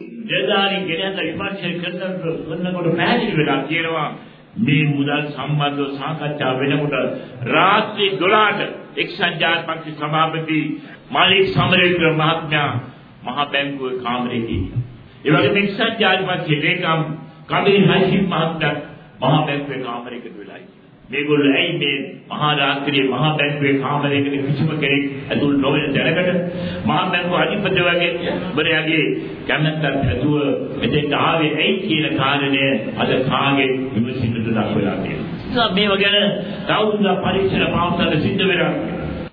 නිලධාරීන් ගෙනත් විමර්ශනය කරනකොට කරනකොට පැහැදිලි වෙලා කියනවා මේ මුදල් සම්බන්ධව සාකච්ඡා වෙනකොට රාත්‍රී 12ට එක්සත් ජාතික පක්ෂ සභාපති මාලික් සමරේන්ද්‍ර මහත්මයා මහ බැංකුවේ කාමරේ ගිහින් ඒ වගේම එක්සත් ජාතික පක්ෂයේ ලේකම් කබිල් හෂිම් මහත්මයා මහ බැංකුවේ කාමරයකට වෙලා මේගොල්ලෝ ඇයි මේ මහා රාත්‍රියේ මහා බැංකුවේ කාමරයකට කිසිම කෙනෙක් ඇතුල් නොවන තැනකට මහා බැංකුව අධිපති වගේ බරයාගේ කැමැත්තක් ඇතුව මෙතෙන්ට ආවේ ඇයි කියන කාරණය අද කාගේ විමසින්නට දක්වලා තියෙනවා. මේ ගැන තවදුරටත් පරීක්ෂණ පවත්වන්න සිද්ධ වෙනවා.